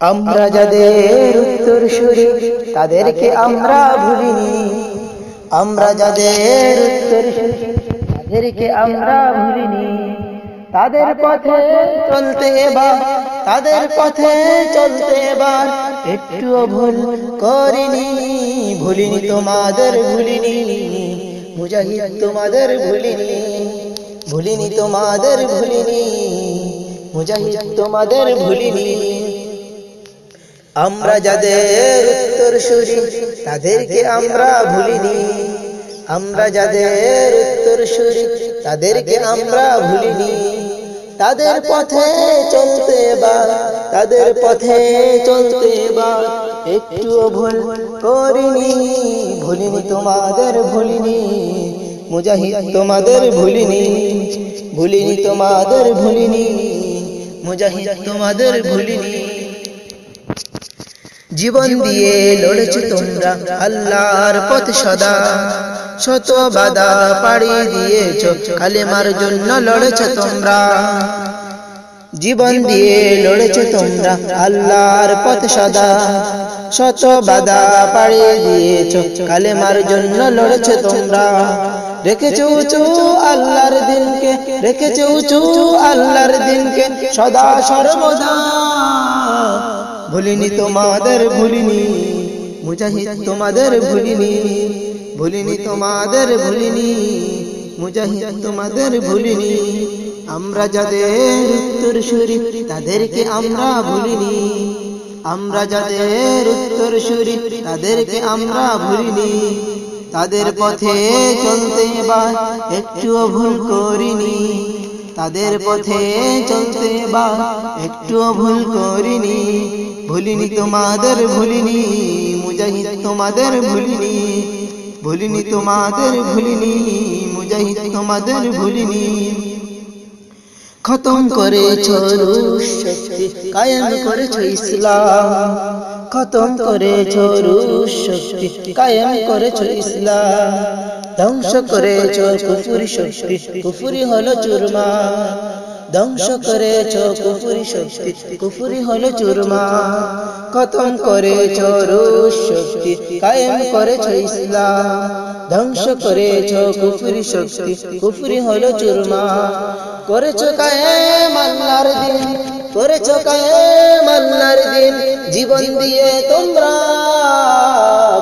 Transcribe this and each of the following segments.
আমরা যাদের উত্তর সুরি, তাদেরকে আমরা ভুলিনি। আমরা যাদের উত্তর তাদেরকে আমরা ভুলিনি। তাদের পথে চলতে এবার, তাদের পথে চলতে এবার একটুও ভুল করিনি। ভুলিনি তোমাদের ভুলিনি, মুজাহিদ তোমাদের ভুলিনি ভুলিনি তোমাদের ভুলিনি, মুজাহিদ তোমাদের ভুলিনি। আমরা যাদের উত্তর সুরি তাদেরকে আমরা ভুলিনি। আমরা যাদের উত্তর সুরি তাদেরকে আমরা ভুলিনি। তাদের পথে চলতে বা, তাদের পথে চলতে বা, একটুও ভুল করিনি, ভুলিনি তোমাদের ভুলিনি, মুজাহিদ তোমাদের ভুলিনি ভুলিনি তোমাদের ভুলিনি, মুজাহিদ তোমাদের ভুলিনি। জীবন দিয়ে লড়েছ তোমরা আল্লাহর পথ সদা। শত বাধা পাড়ি দিয়েছ। কালেমার জন্য লড়েছ তোমরা। জীবন দিয়ে লড়েছ তোমরা। আল্লাহর পথ সদা। শত বাধা পাড়ি দিয়েছ। কালেমার জন্য লড়েছ তোমরা। রেখেছ উঁচু আল্লাহর দিনকে। রেখেছ উঁচু আল্লাহর দিনকে। সদা সর্বদা। ভুলিনি তোমাদের ভুলিনি মুজাহিদ তোমাদের ভুলিনি ভুলিনি তোমাদের ভুলিনি মুজাহিদ তোমাদের ভুলিনি আমরা যাদের উত্তর সুরি তাদেরকে আমরা ভুলিনি আমরা যাদের উত্তর সুরি তাদেরকে আমরা ভুলিনি তাদের পথে চলতে বা একটুও ভুল করিনি তাদের পথে চলতে বা একটু ভুল করিনি, ভুলিনি তোমাদের ভুলিনি, মুজাহিদ তোমাদের ভুলিনি ভুলিনি তোমাদের ভুলিনি, মুজাহিদ তোমাদের ভুলিনি। খতম করেছ শক্তি, কায়েম করেছ ইসলাম। খতম করেছ রুশ শক্তি, কায়েম করেছ ইসলাম, ধ্বংস করেছ কুফুরি শক্তি, কুফুরি হলো চুরমা, ধ্বংস করেছ কুফুরি শক্তি, কুফুরি হলো চুরমা, খতম করেছ রুশ শক্তি, কায়েম করেছ ইসলাম, ধ্বংস করেছ কুফুরি শক্তি, কুফুরি হলো চুরমা, করেছ কায়েম আল্লাহর দিন। করেছ আল্লাহর দিন? জীবন দিয়ে তোমরা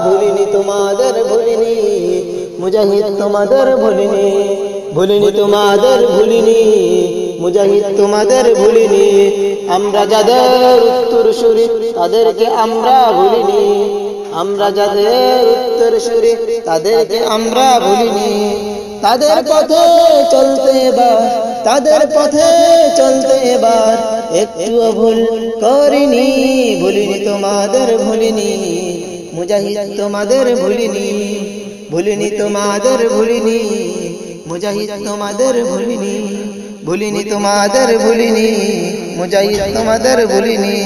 ভুলিনি, তোমাদের ভুলিনি। মুজাহিদ, তোমাদের ভুলিনি। ভুলিনি, তোমাদের ভুলিনি। মুজাহিদ, তোমাদের ভুলিনি। আমরা যাদের উত্তর সুরি, তাদেরকে আমরা ভুলিনি। আমরা যাদের উত্তর সুরি, তাদেরকে আমরা ভুলিনি। তাদের পথে চলতে এবার তাদের পথে চলতে এবার একটুও ভুল করিনি, ভুলিনি তোমাদের, ভুলিনি মুজাহিদ তোমাদের, ভুলিনি ভুলিনি তোমাদের, ভুলিনি মুজাহিদ তোমাদের, ভুলিনি ভুলিনি তোমাদের, ভুলিনি মুজাহিদ তোমাদের, ভুলিনি